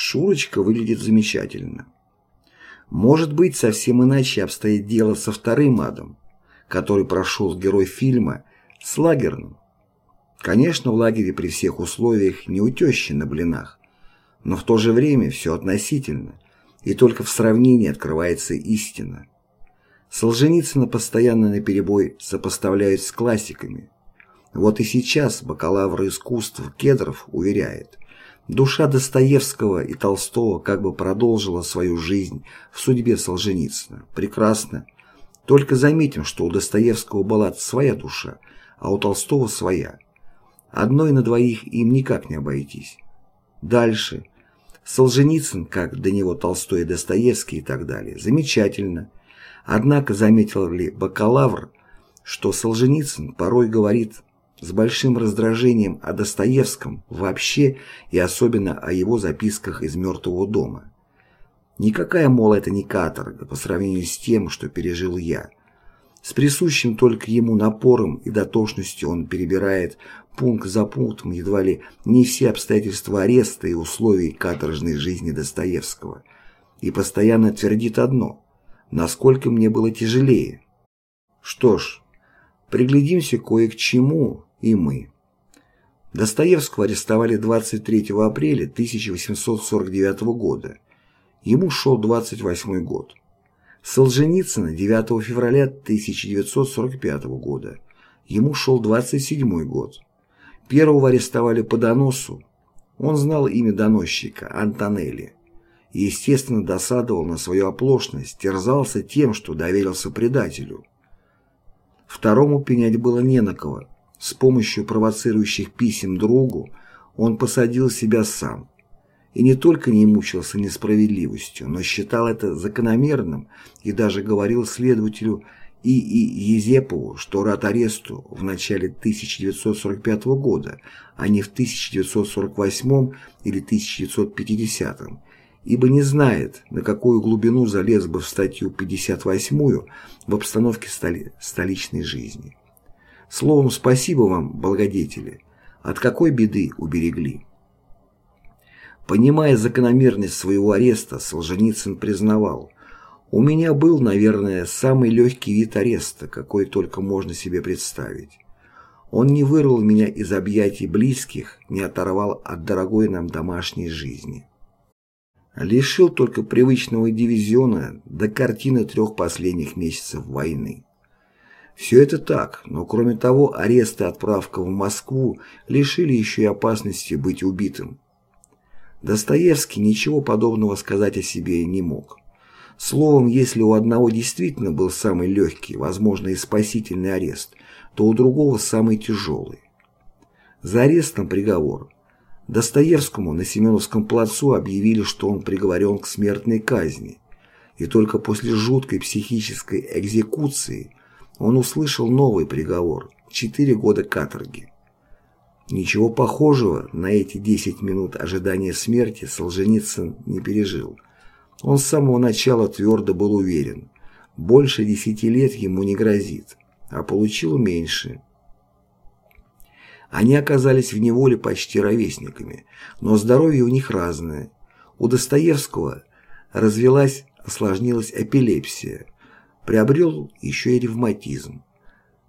Шурочка выглядит замечательно. Может быть, совсем иначе обстоит дело со вторым адом, который прошел герой фильма с лагерным. Конечно, в лагере при всех условиях не у на блинах, но в то же время все относительно, и только в сравнении открывается истина. Солженицына постоянно наперебой сопоставляют с классиками. Вот и сейчас бакалавр искусств Кедров уверяет, душа Достоевского и Толстого как бы продолжила свою жизнь в судьбе Солженицына. Прекрасно. Только заметим, что у Достоевского была своя душа, а у Толстого своя. Одной на двоих им никак не обойтись. Дальше. Солженицын, как до него Толстой и Достоевский и так далее, замечательно. Однако заметил ли бакалавр, что Солженицын порой говорит с большим раздражением о Достоевском вообще и особенно о его записках из «Мертвого дома». Никакая, мол, это не каторга по сравнению с тем, что пережил я. С присущим только ему напором и дотошностью он перебирает пункт за пунктом едва ли не все обстоятельства ареста и условий каторжной жизни Достоевского и постоянно твердит одно насколько мне было тяжелее. Что ж, приглядимся кое к чему и мы. Достоевского арестовали 23 апреля 1849 года. Ему шел 28 год. Солженицына 9 февраля 1945 года. Ему шел 27 год. Первого арестовали по доносу. Он знал имя доносчика Антонелли и, естественно, досадовал на свою оплошность, терзался тем, что доверился предателю. Второму пенять было не на кого. С помощью провоцирующих писем другу он посадил себя сам. И не только не мучился несправедливостью, но считал это закономерным и даже говорил следователю И. И. Езепову, что рад аресту в начале 1945 года, а не в 1948 или 1950 ибо не знает, на какую глубину залез бы в статью 58 в обстановке столи столичной жизни. Словом, спасибо вам, благодетели, от какой беды уберегли. Понимая закономерность своего ареста, Солженицын признавал, «У меня был, наверное, самый легкий вид ареста, какой только можно себе представить. Он не вырвал меня из объятий близких, не оторвал от дорогой нам домашней жизни лишил только привычного дивизиона до картины трех последних месяцев войны. Все это так, но кроме того, арест и отправка в Москву лишили еще и опасности быть убитым. Достоевский ничего подобного сказать о себе не мог. Словом, если у одного действительно был самый легкий, возможно и спасительный арест, то у другого самый тяжелый. За арестом приговор – Достоевскому на Семеновском плацу объявили, что он приговорен к смертной казни, и только после жуткой психической экзекуции он услышал новый приговор – 4 года каторги. Ничего похожего на эти 10 минут ожидания смерти Солженицын не пережил. Он с самого начала твердо был уверен, больше 10 лет ему не грозит, а получил меньше – они оказались в неволе почти ровесниками, но здоровье у них разное. У Достоевского развелась, осложнилась эпилепсия, приобрел еще и ревматизм.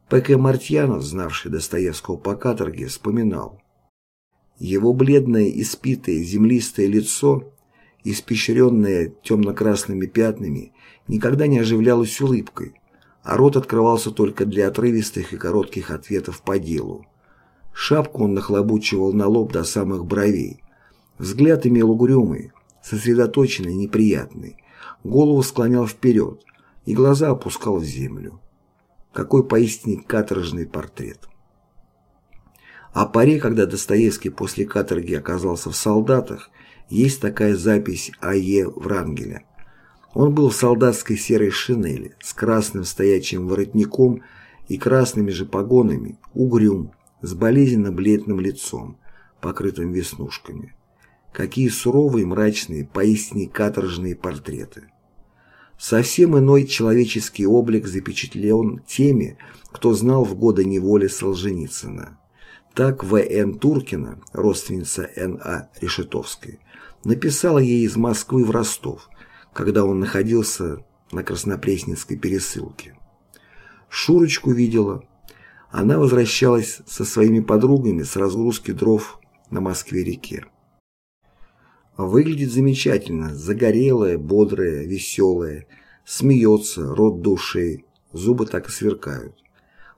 П.К. Мартьянов, знавший Достоевского по каторге, вспоминал. Его бледное, испитое, землистое лицо, испещренное темно-красными пятнами, никогда не оживлялось улыбкой, а рот открывался только для отрывистых и коротких ответов по делу. Шапку он нахлобучивал на лоб до самых бровей. Взгляд имел угрюмый, сосредоточенный, неприятный. Голову склонял вперед и глаза опускал в землю. Какой поистине каторжный портрет. О паре, когда Достоевский после каторги оказался в солдатах, есть такая запись А.Е. Врангеля. Он был в солдатской серой шинели с красным стоячим воротником и красными же погонами, угрюм, с болезненно-бледным лицом, покрытым веснушками. Какие суровые, мрачные, поистине каторжные портреты. Совсем иной человеческий облик запечатлен теми, кто знал в годы неволи Солженицына. Так В.Н. Туркина, родственница Н.А. Решетовской, написала ей из Москвы в Ростов, когда он находился на Краснопресненской пересылке. Шурочку видела. Она возвращалась со своими подругами с разгрузки дров на Москве-реке. Выглядит замечательно, загорелая, бодрая, веселая, смеется, рот души, зубы так и сверкают.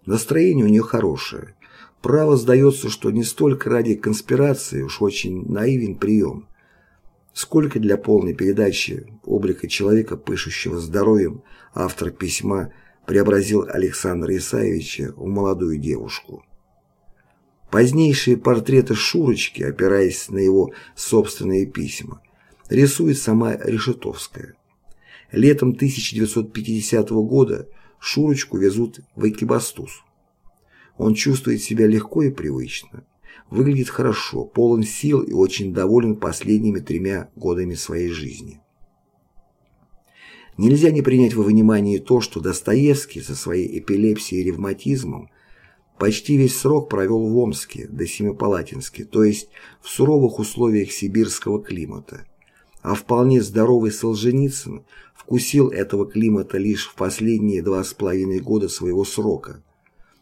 Настроение у нее хорошее. Право сдается, что не столько ради конспирации, уж очень наивен прием, сколько для полной передачи облика человека, пышущего здоровьем, автор письма преобразил Александра Исаевича в молодую девушку. Позднейшие портреты Шурочки, опираясь на его собственные письма, рисует сама Решетовская. Летом 1950 года Шурочку везут в Экибастуз. Он чувствует себя легко и привычно, выглядит хорошо, полон сил и очень доволен последними тремя годами своей жизни. Нельзя не принять во внимание то, что Достоевский со своей эпилепсией и ревматизмом почти весь срок провел в Омске, до Семипалатинске, то есть в суровых условиях сибирского климата. А вполне здоровый Солженицын вкусил этого климата лишь в последние два с половиной года своего срока,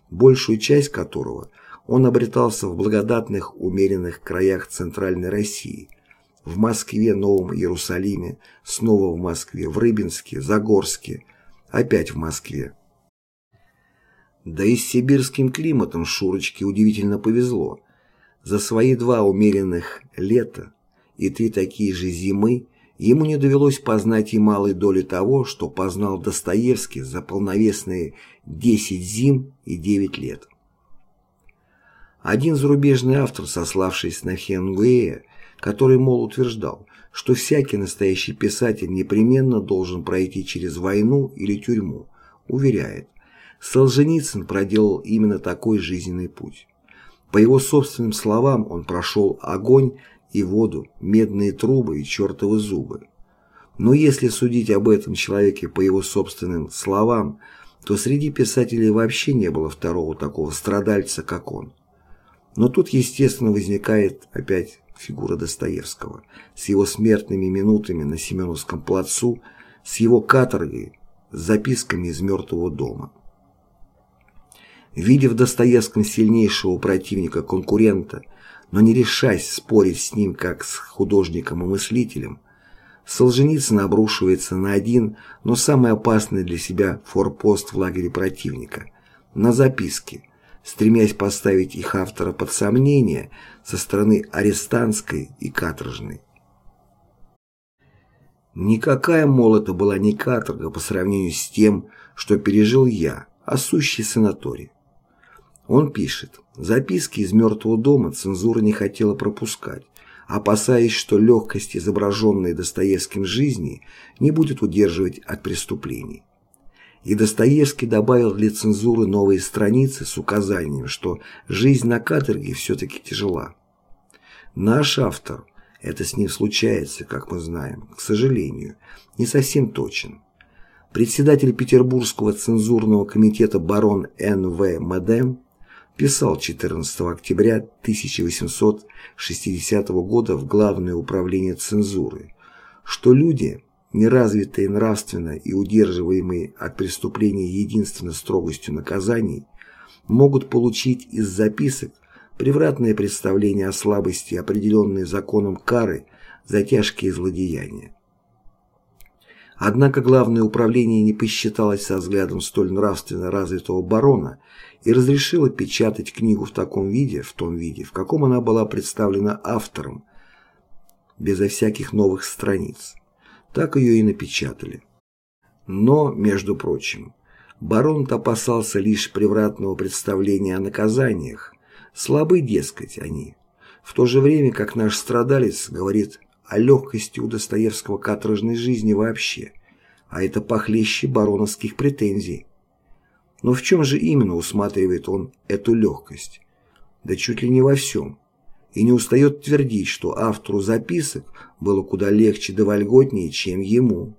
большую часть которого он обретался в благодатных умеренных краях Центральной России, в Москве, Новом Иерусалиме, снова в Москве, в Рыбинске, Загорске, опять в Москве. Да и с сибирским климатом Шурочке удивительно повезло. За свои два умеренных лета и три такие же зимы ему не довелось познать и малой доли того, что познал Достоевский за полновесные 10 зим и 9 лет. Один зарубежный автор, сославшись на Хемингуэя, который, мол, утверждал, что всякий настоящий писатель непременно должен пройти через войну или тюрьму, уверяет, Солженицын проделал именно такой жизненный путь. По его собственным словам, он прошел огонь и воду, медные трубы и чертовы зубы. Но если судить об этом человеке по его собственным словам, то среди писателей вообще не было второго такого страдальца, как он. Но тут, естественно, возникает опять фигура Достоевского с его смертными минутами на Семеновском плацу, с его каторгой, с записками из мертвого дома. Видя в Достоевском сильнейшего противника-конкурента, но не решаясь спорить с ним как с художником и мыслителем, Солженицын обрушивается на один, но самый опасный для себя форпост в лагере противника – на записки, стремясь поставить их автора под сомнение со стороны арестантской и каторжной. Никакая, мол, это была не каторга по сравнению с тем, что пережил я, а сущий санаторий. Он пишет, записки из «Мертвого дома» цензура не хотела пропускать, опасаясь, что легкость, изображенной Достоевским жизни, не будет удерживать от преступлений. И Достоевский добавил для цензуры новые страницы с указанием, что жизнь на каторге все-таки тяжела. Наш автор, это с ним случается, как мы знаем, к сожалению, не совсем точен. Председатель Петербургского цензурного комитета барон Н.В. Мадем писал 14 октября 1860 года в Главное управление цензуры, что люди, неразвитые нравственно и удерживаемые от преступления единственно строгостью наказаний, могут получить из записок превратное представление о слабости, определенной законом кары за тяжкие злодеяния. Однако Главное управление не посчиталось со взглядом столь нравственно развитого барона и разрешило печатать книгу в таком виде, в том виде, в каком она была представлена автором, безо всяких новых страниц. Так ее и напечатали. Но, между прочим, барон опасался лишь превратного представления о наказаниях, слабы, дескать, они. В то же время, как наш страдалец говорит о легкости у Достоевского каторжной жизни вообще, а это похлеще бароновских претензий. Но в чем же именно усматривает он эту легкость? Да чуть ли не во всем. И не устает твердить, что автору записок было куда легче да вольготнее, чем ему.